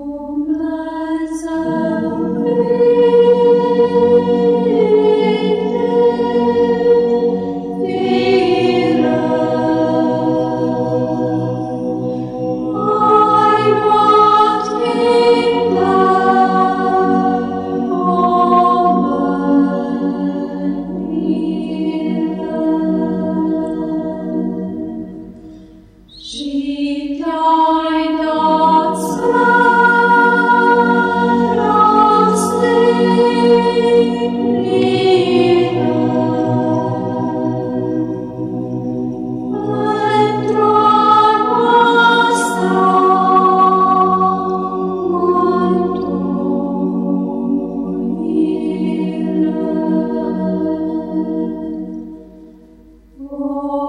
Oh. Oh.